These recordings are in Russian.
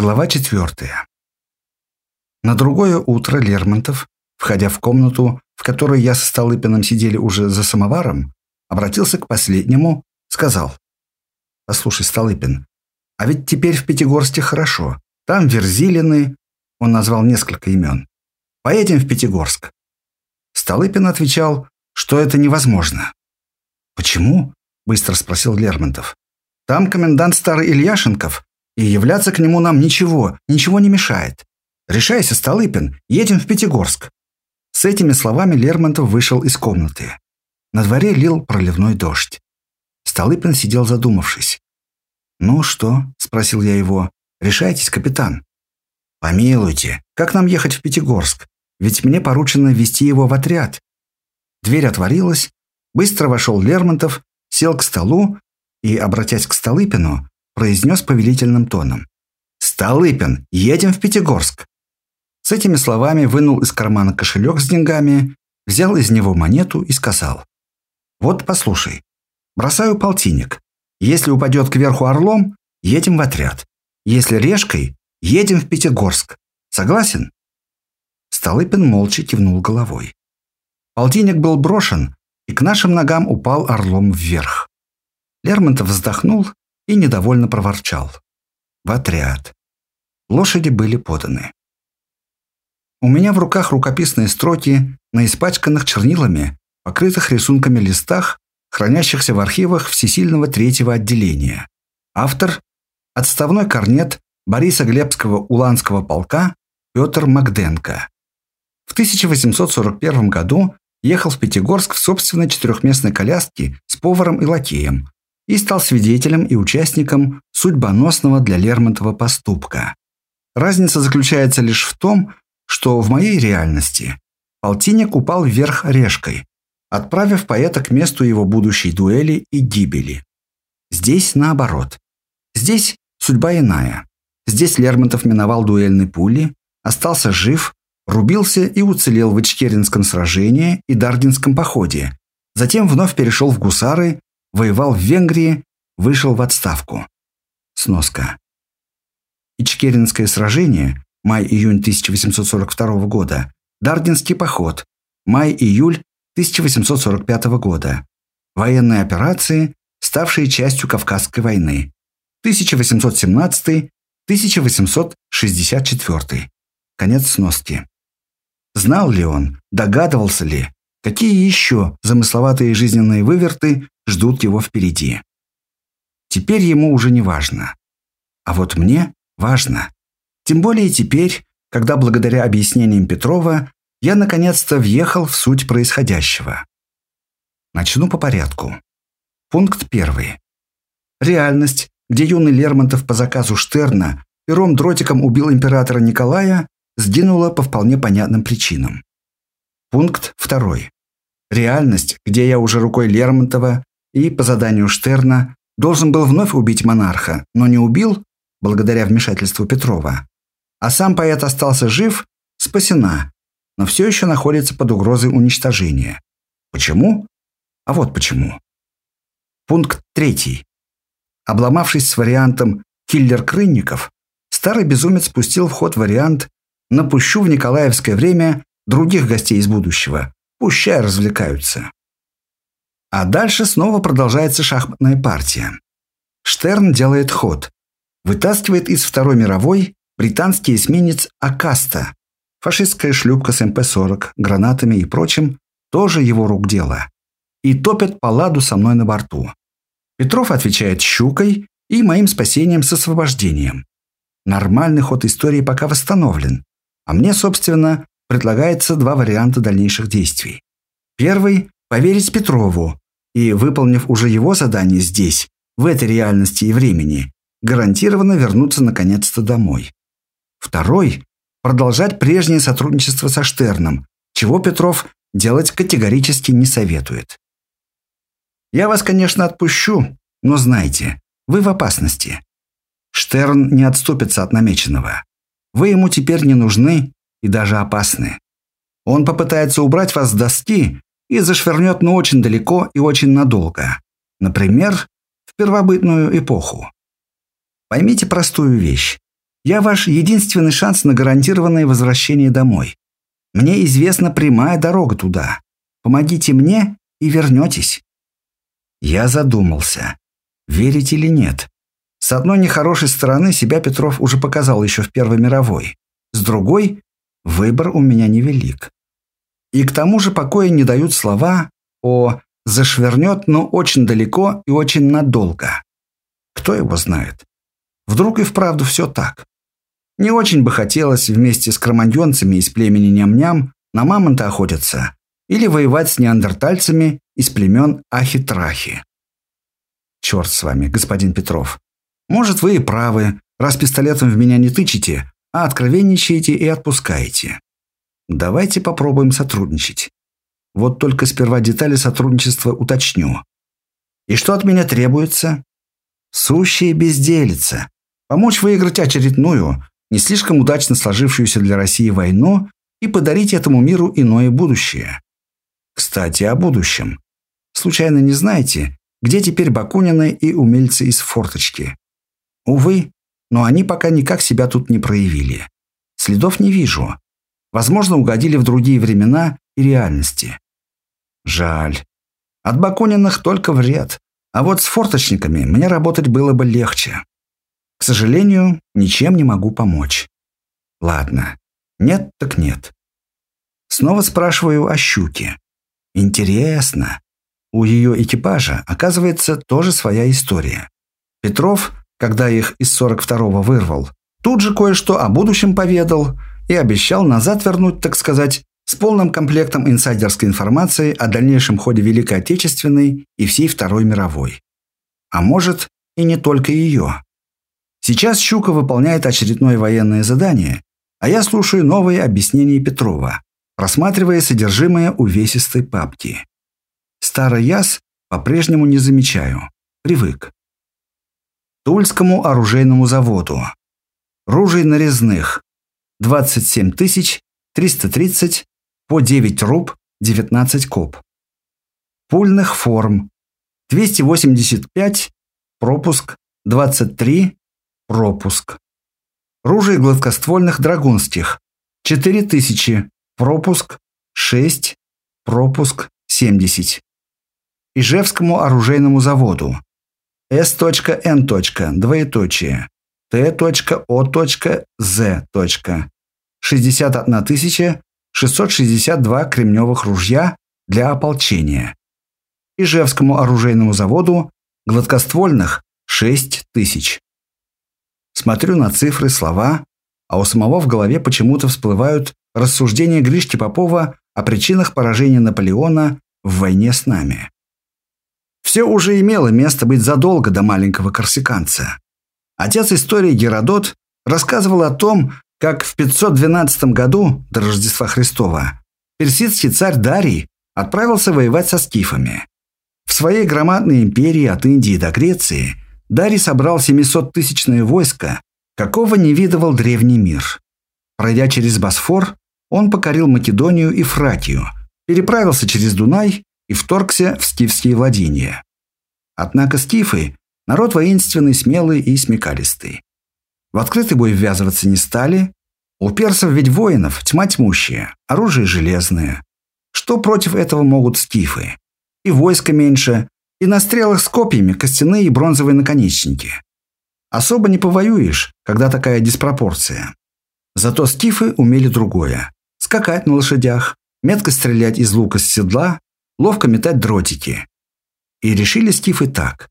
Глава четвертая. На другое утро Лермонтов, входя в комнату, в которой я со Столыпиным сидели уже за самоваром, обратился к последнему, сказал. «Послушай, Столыпин, а ведь теперь в Пятигорске хорошо. Там Верзилины...» Он назвал несколько имен. «Поедем в Пятигорск». Столыпин отвечал, что это невозможно. «Почему?» – быстро спросил Лермонтов. «Там комендант старый Ильяшенков, и являться к нему нам ничего, ничего не мешает. Решайся, Столыпин, едем в Пятигорск». С этими словами Лермонтов вышел из комнаты. На дворе лил проливной дождь. Столыпин сидел задумавшись. «Ну что?» – спросил я его. «Решайтесь, капитан». «Помилуйте, как нам ехать в Пятигорск? Ведь мне поручено вести его в отряд». Дверь отворилась, быстро вошел Лермонтов, сел к столу и, обратясь к Столыпину, произнес повелительным тоном. «Столыпин, едем в Пятигорск!» С этими словами вынул из кармана кошелек с деньгами, взял из него монету и сказал. «Вот послушай, бросаю полтинник. Если упадет кверху орлом, едем в отряд. Если решкой, едем в Пятигорск. Согласен?» Столыпин молча кивнул головой. Полтинник был брошен, и к нашим ногам упал орлом вверх. Лермонтов вздохнул и недовольно проворчал. В отряд. Лошади были поданы. У меня в руках рукописные строки на испачканных чернилами, покрытых рисунками листах, хранящихся в архивах Всесильного третьего отделения. Автор – отставной корнет Бориса Глебского Уланского полка Петр Макденко. В 1841 году ехал в Пятигорск в собственной четырехместной коляске с поваром и лакеем, и стал свидетелем и участником судьбоносного для Лермонтова поступка. Разница заключается лишь в том, что в моей реальности полтинник упал вверх решкой, отправив поэта к месту его будущей дуэли и гибели. Здесь наоборот. Здесь судьба иная. Здесь Лермонтов миновал дуэльной пули, остался жив, рубился и уцелел в Ичкеринском сражении и Даргинском походе, затем вновь перешел в гусары воевал в Венгрии, вышел в отставку. Сноска. Ичкеринское сражение, май-июнь 1842 года, Дардинский поход, май-июль 1845 года, военные операции, ставшие частью Кавказской войны, 1817-1864. Конец сноски. Знал ли он, догадывался ли, какие еще замысловатые жизненные выверты ждут его впереди. Теперь ему уже не важно. А вот мне важно. Тем более теперь, когда благодаря объяснениям Петрова я наконец-то въехал в суть происходящего. Начну по порядку. Пункт первый. Реальность, где юный Лермонтов по заказу Штерна пером-дротиком убил императора Николая, сдвинула по вполне понятным причинам. Пункт второй. Реальность, где я уже рукой Лермонтова и, по заданию Штерна, должен был вновь убить монарха, но не убил, благодаря вмешательству Петрова. А сам поэт остался жив, спасена, но все еще находится под угрозой уничтожения. Почему? А вот почему. Пункт третий. Обломавшись с вариантом «Киллер Крынников», старый безумец спустил в ход вариант «Напущу в Николаевское время других гостей из будущего. Пущай развлекаются». А дальше снова продолжается шахматная партия. Штерн делает ход. Вытаскивает из Второй мировой британский эсминец «Акаста». Фашистская шлюпка с МП-40, гранатами и прочим тоже его рук дело. И топят паладу со мной на борту. Петров отвечает «щукой» и моим спасением с освобождением. Нормальный ход истории пока восстановлен. А мне, собственно, предлагается два варианта дальнейших действий. Первый поверить Петрову и, выполнив уже его задание здесь, в этой реальности и времени, гарантированно вернуться наконец-то домой. Второй – продолжать прежнее сотрудничество со Штерном, чего Петров делать категорически не советует. Я вас, конечно, отпущу, но знайте, вы в опасности. Штерн не отступится от намеченного. Вы ему теперь не нужны и даже опасны. Он попытается убрать вас с доски, и зашвырнет ну очень далеко и очень надолго. Например, в первобытную эпоху. Поймите простую вещь. Я ваш единственный шанс на гарантированное возвращение домой. Мне известна прямая дорога туда. Помогите мне и вернетесь». Я задумался, верить или нет. С одной нехорошей стороны себя Петров уже показал еще в Первой мировой. С другой, выбор у меня невелик. И к тому же покоя не дают слова о «зашвернет, но очень далеко и очень надолго». Кто его знает? Вдруг и вправду все так. Не очень бы хотелось вместе с кроманьонцами из племени Ням-Ням на мамонта охотиться или воевать с неандертальцами из племен Ахитрахи. Черт с вами, господин Петров. Может, вы и правы, раз пистолетом в меня не тычете, а откровенничаете и отпускаете. Давайте попробуем сотрудничать. Вот только сперва детали сотрудничества уточню. И что от меня требуется? Сущая безделица. Помочь выиграть очередную, не слишком удачно сложившуюся для России войну и подарить этому миру иное будущее. Кстати, о будущем. Случайно не знаете, где теперь Бакунины и умельцы из форточки? Увы, но они пока никак себя тут не проявили. Следов не вижу. Возможно, угодили в другие времена и реальности. Жаль. От Бакуниных только вред. А вот с форточниками мне работать было бы легче. К сожалению, ничем не могу помочь. Ладно. Нет так нет. Снова спрашиваю о щуке. Интересно. У ее экипажа, оказывается, тоже своя история. Петров, когда их из 42-го вырвал, тут же кое-что о будущем поведал и обещал назад вернуть, так сказать, с полным комплектом инсайдерской информации о дальнейшем ходе Великой Отечественной и всей Второй мировой. А может, и не только ее. Сейчас Щука выполняет очередное военное задание, а я слушаю новые объяснения Петрова, просматривая содержимое увесистой папки. Старый яс по-прежнему не замечаю. Привык. Тульскому оружейному заводу. Ружей нарезных. 27 330 по 9 руб 19 коп. Пульных форм. 285 пропуск 23 пропуск. Ружей гладкоствольных драгунских. 4000 пропуск 6 пропуск 70. Ижевскому оружейному заводу. С.Н. Двоеточие. Т.О.З. 61 662 кремневых ружья для ополчения. Ижевскому оружейному заводу гладкоствольных 6 тысяч. Смотрю на цифры, слова, а у самого в голове почему-то всплывают рассуждения Гришки Попова о причинах поражения Наполеона в войне с нами. Все уже имело место быть задолго до маленького корсиканца. Отец истории Геродот рассказывал о том, как в 512 году до Рождества Христова персидский царь Дарий отправился воевать со скифами. В своей громадной империи от Индии до Греции Дарий собрал 700-тысячное войско, какого не видывал древний мир. Пройдя через Босфор, он покорил Македонию и Фракию, переправился через Дунай и вторгся в скифские владения. Однако скифы – народ воинственный, смелый и смекалистый. В открытый бой ввязываться не стали. У персов ведь воинов тьма тьмущая, оружие железное. Что против этого могут скифы? И войска меньше, и на стрелах с копьями костяные и бронзовые наконечники. Особо не повоюешь, когда такая диспропорция. Зато скифы умели другое. Скакать на лошадях, метко стрелять из лука с седла, ловко метать дротики. И решили скифы так.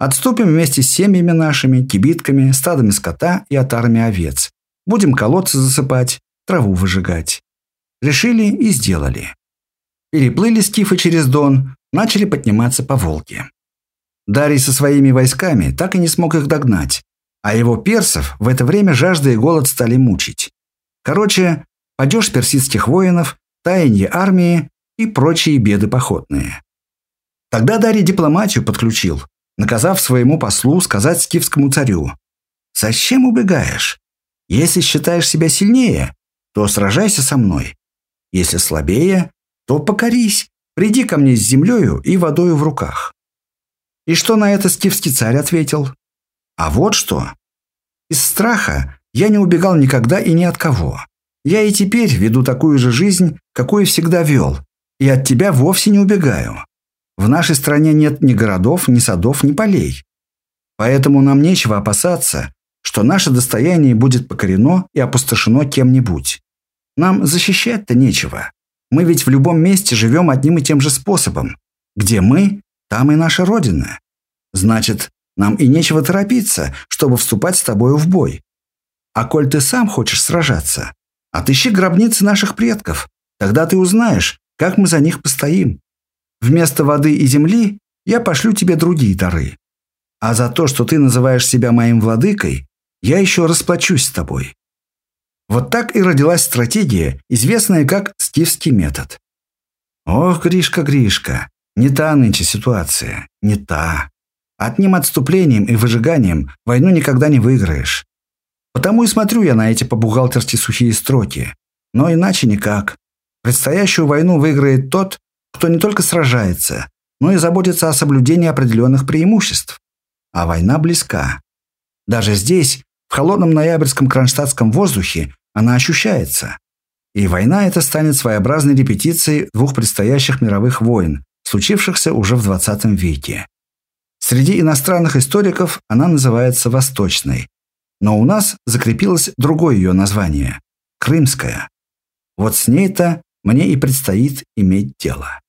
Отступим вместе с семьями нашими, кибитками, стадами скота и отарами овец. Будем колодцы засыпать, траву выжигать. Решили и сделали. Переплыли скифы через Дон, начали подниматься по Волге. Дарий со своими войсками так и не смог их догнать, а его персов в это время жажда и голод стали мучить. Короче, падеж персидских воинов, таяние армии и прочие беды походные. Тогда Дарий дипломатию подключил, наказав своему послу сказать скифскому царю, «Зачем убегаешь? Если считаешь себя сильнее, то сражайся со мной. Если слабее, то покорись, приди ко мне с землею и водою в руках». И что на это скифский царь ответил? А вот что. Из страха Я не убегал никогда и ни от кого. Я и теперь веду такую же жизнь, какую всегда вел, и от тебя вовсе не убегаю. В нашей стране нет ни городов, ни садов, ни полей. Поэтому нам нечего опасаться, что наше достояние будет покорено и опустошено кем-нибудь. Нам защищать-то нечего. Мы ведь в любом месте живем одним и тем же способом. Где мы, там и наша Родина. Значит, нам и нечего торопиться, чтобы вступать с тобою в бой. А коль ты сам хочешь сражаться, отыщи гробницы наших предков. Тогда ты узнаешь, как мы за них постоим. Вместо воды и земли я пошлю тебе другие дары. А за то, что ты называешь себя моим владыкой, я еще расплачусь с тобой. Вот так и родилась стратегия, известная как «скифский метод». Ох, Гришка, Гришка, не та нынче ситуация, не та. Одним отступлением и выжиганием войну никогда не выиграешь. Потому и смотрю я на эти по-бухгалтерски сухие строки. Но иначе никак. Предстоящую войну выиграет тот, кто не только сражается, но и заботится о соблюдении определенных преимуществ. А война близка. Даже здесь, в холодном ноябрьском кронштадтском воздухе, она ощущается. И война эта станет своеобразной репетицией двух предстоящих мировых войн, случившихся уже в 20 веке. Среди иностранных историков она называется Восточной, но у нас закрепилось другое ее название – Крымская. Вот с ней-то мне и предстоит иметь дело.